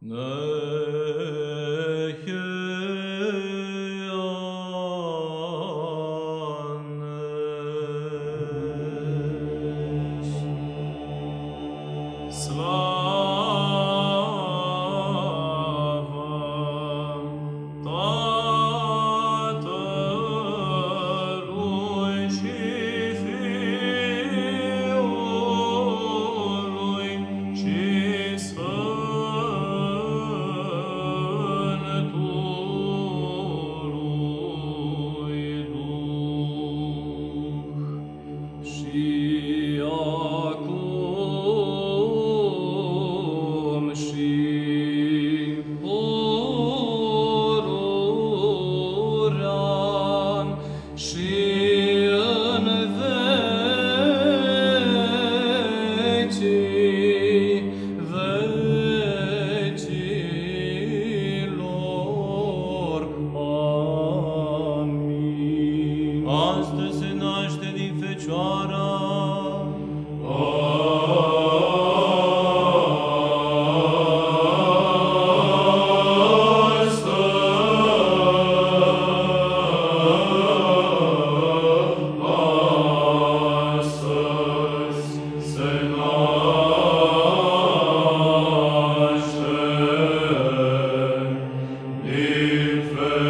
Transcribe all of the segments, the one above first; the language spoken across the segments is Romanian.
呃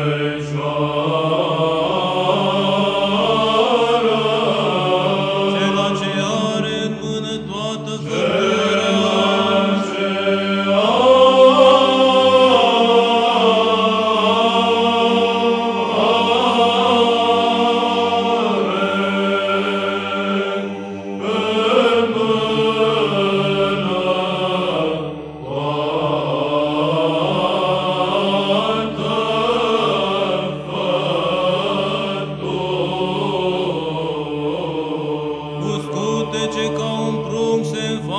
Amen.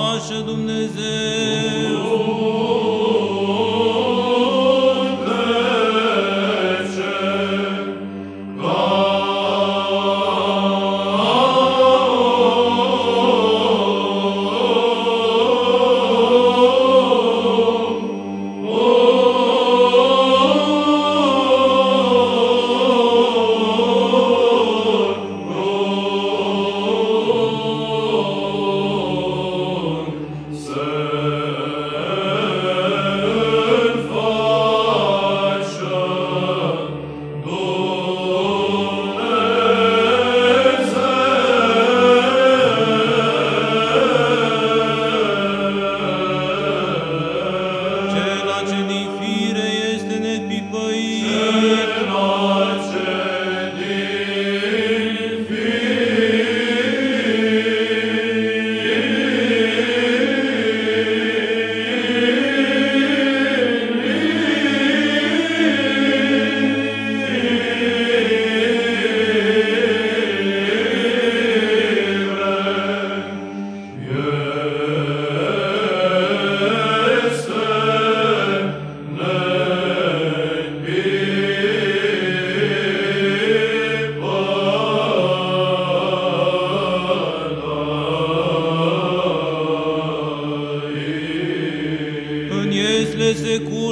roașă Dumnezeu.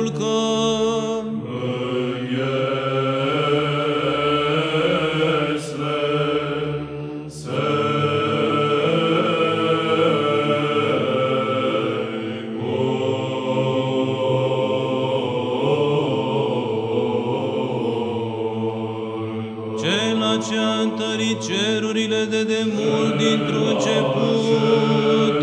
Domnul că ce a întărit cerurile de demult dintr-un început,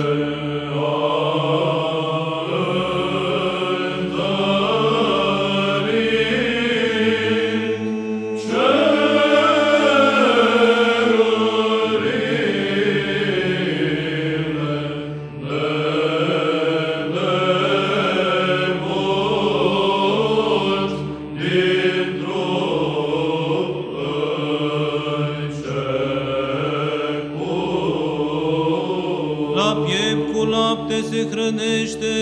hrănește.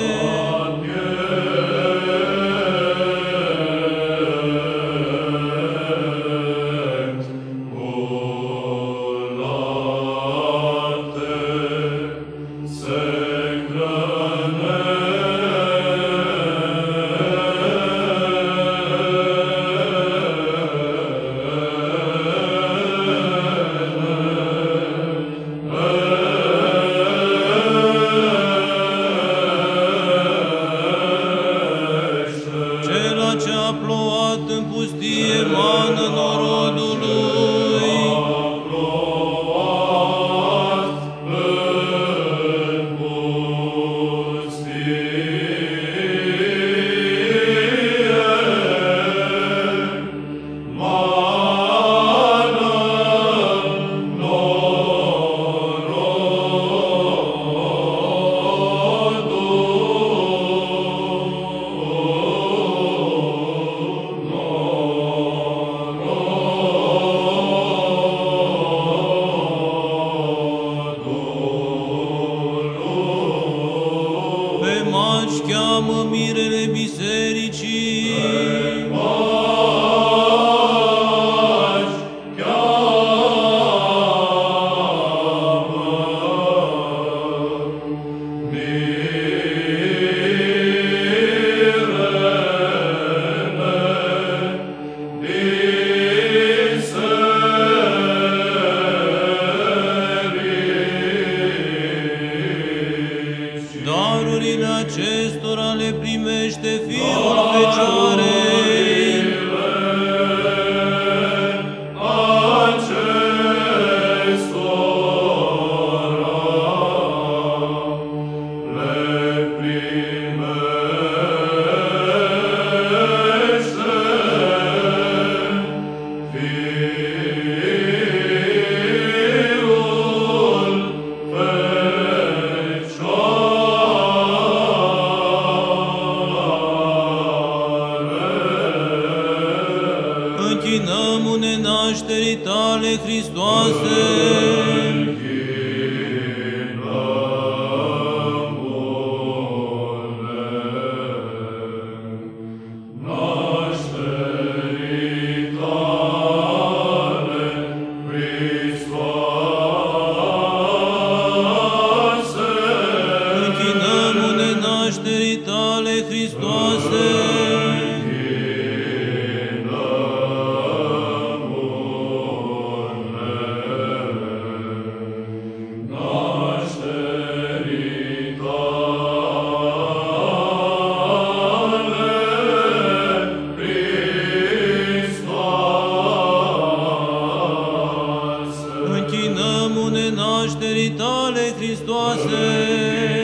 Doamne! Pe maci cheamă mirele bisericii. Darurile tale, nașterii tale, Hristoase.